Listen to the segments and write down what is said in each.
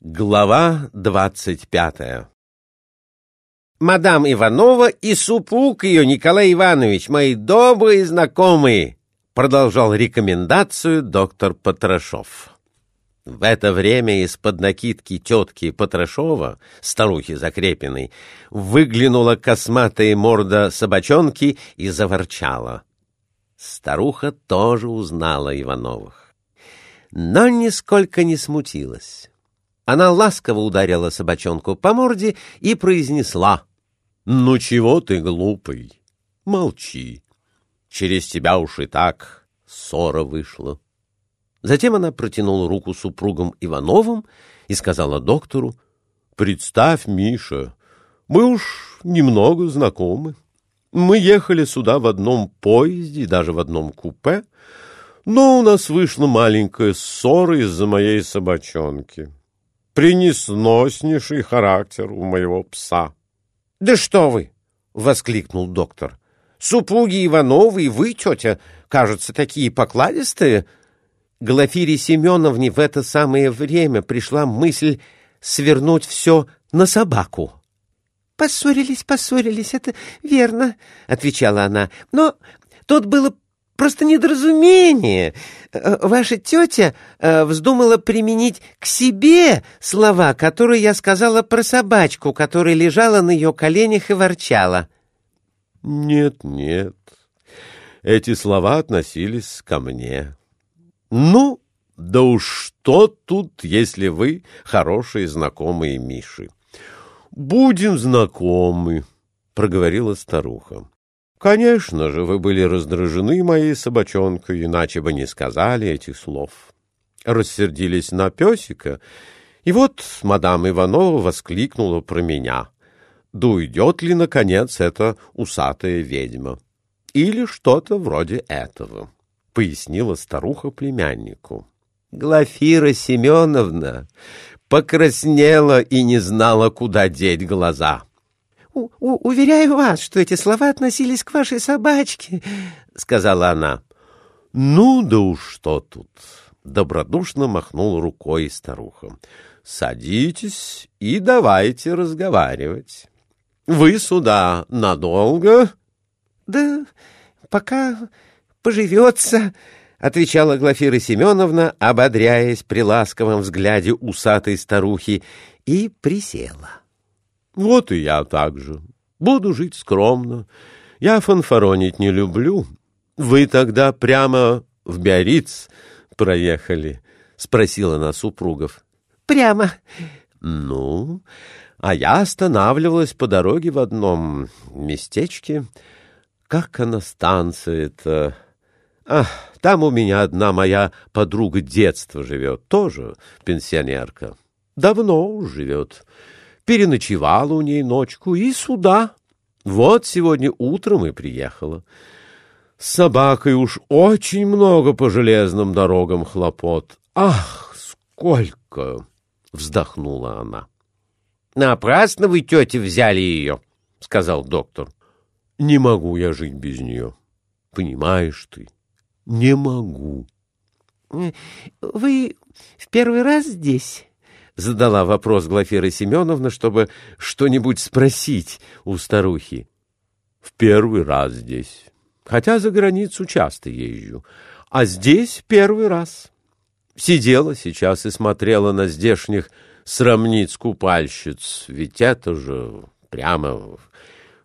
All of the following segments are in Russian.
Глава двадцать пятая «Мадам Иванова и супруг ее, Николай Иванович, мои добрые знакомые!» Продолжал рекомендацию доктор Потрошов. В это время из-под накидки тетки Потрошова, старухи Закрепиной, выглянула косматая морда собачонки и заворчала. Старуха тоже узнала Ивановых, но нисколько не смутилась. Она ласково ударила собачонку по морде и произнесла. — Ну чего ты, глупый? Молчи. Через тебя уж и так ссора вышла. Затем она протянула руку супругам Ивановым и сказала доктору. — Представь, Миша, мы уж немного знакомы. Мы ехали сюда в одном поезде, даже в одном купе, но у нас вышла маленькая ссора из-за моей собачонки. — принесноснейший характер у моего пса. — Да что вы! — воскликнул доктор. — Супруги Ивановы и вы, тетя, кажутся такие покладистые. Глафире Семеновне в это самое время пришла мысль свернуть все на собаку. — Поссорились, поссорились, это верно, — отвечала она. — Но тут было просто недоразумение. Э, ваша тетя э, вздумала применить к себе слова, которые я сказала про собачку, которая лежала на ее коленях и ворчала. Нет, нет, эти слова относились ко мне. Ну, да уж что тут, если вы хорошие знакомые Миши? Будем знакомы, проговорила старуха. Конечно же, вы были раздражены моей собачонкой, иначе бы не сказали этих слов. Рассердились на песика, и вот мадам Иванова воскликнула про меня. Да уйдет ли, наконец, эта усатая ведьма? Или что-то вроде этого, — пояснила старуха племяннику. Глафира Семеновна покраснела и не знала, куда деть глаза — уверяю вас, что эти слова относились к вашей собачке, — сказала она. — Ну да уж что тут! — добродушно махнул рукой старуха. — Садитесь и давайте разговаривать. Вы сюда надолго? — Да пока поживется, — отвечала Глафира Семеновна, ободряясь при ласковом взгляде усатой старухи, и присела. — вот и я так же. Буду жить скромно. Я фанфаронить не люблю. Вы тогда прямо в Биарриц проехали? — спросила она супругов. — Прямо. — Ну, а я останавливалась по дороге в одном местечке. Как она станция-то? Ах, там у меня одна моя подруга детства живет, тоже пенсионерка. Давно живет переночевала у ней ночку и сюда. Вот сегодня утром и приехала. С собакой уж очень много по железным дорогам хлопот. Ах, сколько! — вздохнула она. — Напрасно вы, тетя, взяли ее, — сказал доктор. — Не могу я жить без нее. Понимаешь ты? Не могу. — Вы в первый раз здесь? Задала вопрос Глафира Семеновна, чтобы что-нибудь спросить у старухи. В первый раз здесь. Хотя за границу часто езжу. А здесь первый раз. Сидела сейчас и смотрела на здешних срамниц-купальщиц. Ведь это же прямо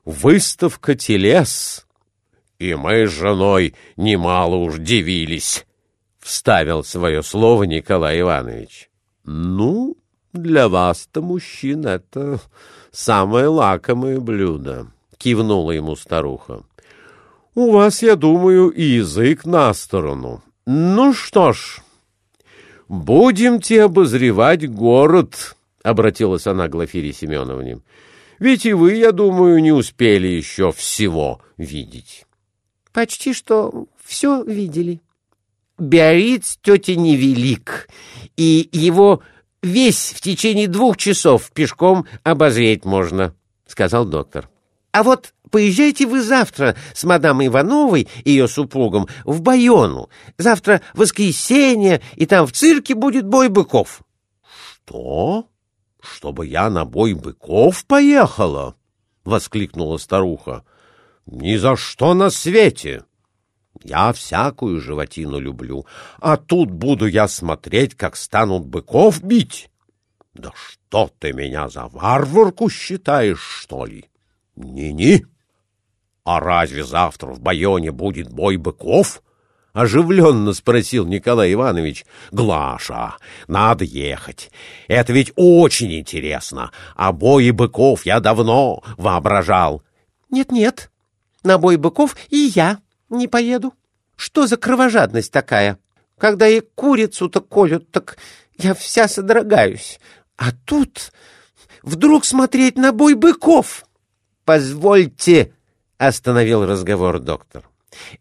выставка телес. И мы с женой немало уж дивились, — вставил свое слово Николай Иванович. — Ну, для вас-то, мужчин, это самое лакомое блюдо, — кивнула ему старуха. — У вас, я думаю, и язык на сторону. Ну что ж, будемте обозревать город, — обратилась она к Глафире Семеновне. — Ведь и вы, я думаю, не успели еще всего видеть. — Почти что все видели. Биарриц тетя невелик, и его весь в течение двух часов пешком обозреть можно, — сказал доктор. — А вот поезжайте вы завтра с мадам Ивановой и ее супругом в Байону. Завтра воскресенье, и там в цирке будет бой быков. Что? Чтобы я на бой быков поехала? воскликнула старуха. Ни за что на свете. Я всякую животину люблю, а тут буду я смотреть, как станут быков бить. Да что ты меня за варварку считаешь, что ли? Ни-ни. А разве завтра в Байоне будет бой быков? — оживленно спросил Николай Иванович. — Глаша, надо ехать. Это ведь очень интересно. А бои быков я давно воображал. Нет, — Нет-нет, на бой быков и я не поеду. Что за кровожадность такая? Когда и курицу-то колют, так я вся содрогаюсь. А тут вдруг смотреть на бой быков. — Позвольте, — остановил разговор доктор.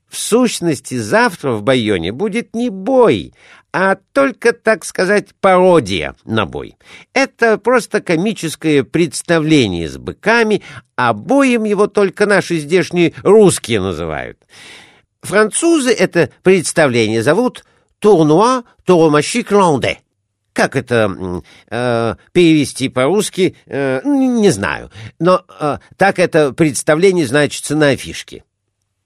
В сущности, завтра в Байоне будет не бой, а только, так сказать, пародия на бой. Это просто комическое представление с быками, а боем его только наши здешние русские называют. Французы это представление зовут «Турнуа Туромащи Кланде». Как это э, перевести по-русски, э, не знаю, но э, так это представление значится на афишке.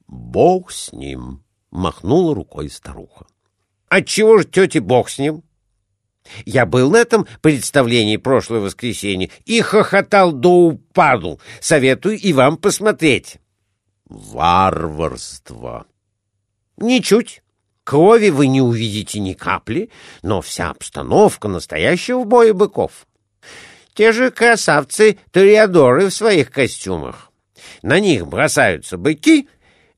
Бог с ним, махнула рукой старуха. Отчего же тете бог с ним? Я был на этом представлении прошлое воскресенье и хохотал до упаду. Советую и вам посмотреть. Варварство. Ничуть. Крови вы не увидите ни капли, но вся обстановка настоящего боя быков. Те же красавцы-ториадоры в своих костюмах. На них бросаются быки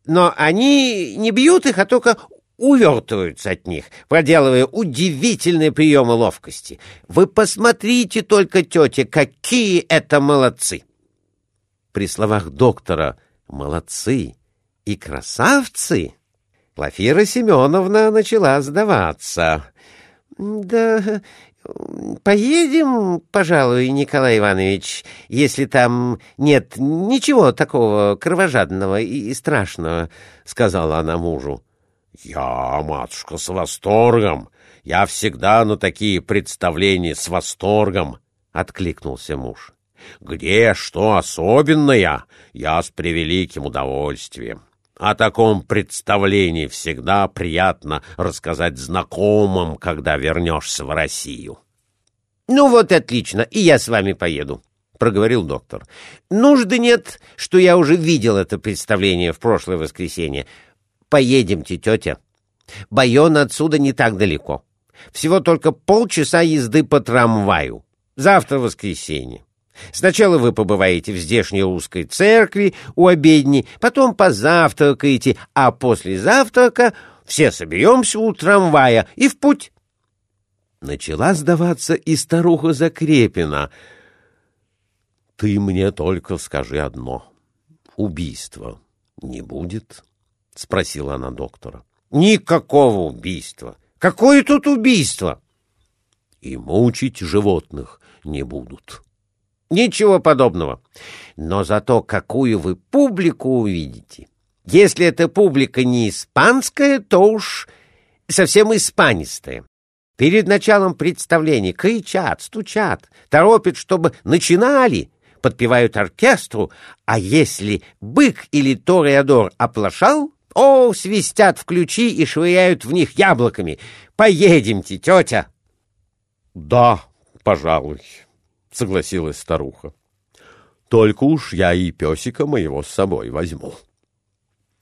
но они не бьют их, а только увертываются от них, проделывая удивительные приемы ловкости. Вы посмотрите только, тетя, какие это молодцы! При словах доктора «молодцы» и «красавцы» Глафира Семеновна начала сдаваться. — Да Поедем, пожалуй, Николай Иванович, если там нет ничего такого кровожадного и страшного, — сказала она мужу. — Я, матушка, с восторгом. Я всегда на такие представления с восторгом, — откликнулся муж. — Где что особенное, я с превеликим удовольствием. О таком представлении всегда приятно рассказать знакомым, когда вернешься в Россию. — Ну вот отлично, и я с вами поеду, — проговорил доктор. — Нужды нет, что я уже видел это представление в прошлое воскресенье. Поедемте, тетя. Байон отсюда не так далеко. Всего только полчаса езды по трамваю. Завтра воскресенье. Сначала вы побываете в здешней русской церкви у обедни, потом позавтракаете, а после завтрака все соберемся у трамвая и в путь. Начала сдаваться и старуха Закрепина. «Ты мне только скажи одно. Убийства не будет?» — спросила она доктора. «Никакого убийства. Какое тут убийство?» «И мучить животных не будут». Ничего подобного. Но зато какую вы публику увидите. Если эта публика не испанская, то уж совсем испанистая. Перед началом представления кричат, стучат, торопят, чтобы начинали, подпевают оркестру, а если бык или тореадор оплошал, о, свистят в ключи и швыряют в них яблоками. Поедемте, тетя. — Да, пожалуй, — согласилась старуха. — Только уж я и песика моего с собой возьму.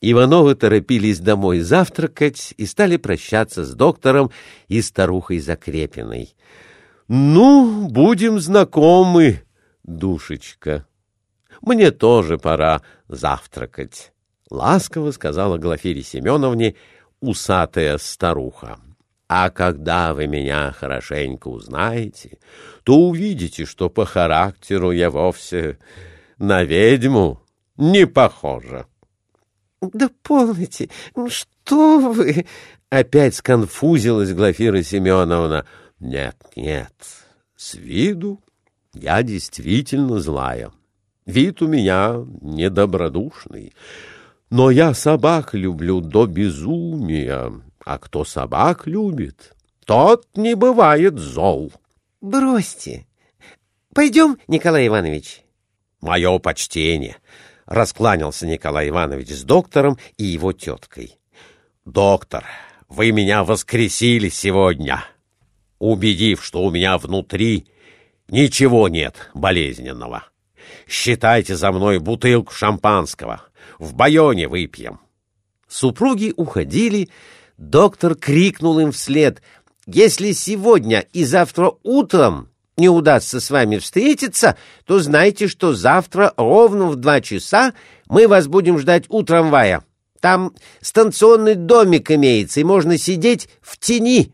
Ивановы торопились домой завтракать и стали прощаться с доктором и старухой Закрепиной. — Ну, будем знакомы, душечка. Мне тоже пора завтракать, — ласково сказала Глафире Семеновне усатая старуха. А когда вы меня хорошенько узнаете, то увидите, что по характеру я вовсе на ведьму не похожа. — Да полните, ну что вы! — опять сконфузилась Глафира Семеновна. — Нет, нет, с виду я действительно злая. Вид у меня недобродушный. Но я собак люблю до безумия, а кто собак любит, тот не бывает зол. бросьте. Пойдем, Николай Иванович. Мое почтение, — раскланялся Николай Иванович с доктором и его теткой. Доктор, вы меня воскресили сегодня, убедив, что у меня внутри ничего нет болезненного. Считайте за мной бутылку шампанского. В Байоне выпьем. Супруги уходили, доктор крикнул им вслед. «Если сегодня и завтра утром не удастся с вами встретиться, то знайте, что завтра ровно в два часа мы вас будем ждать у трамвая. Там станционный домик имеется, и можно сидеть в тени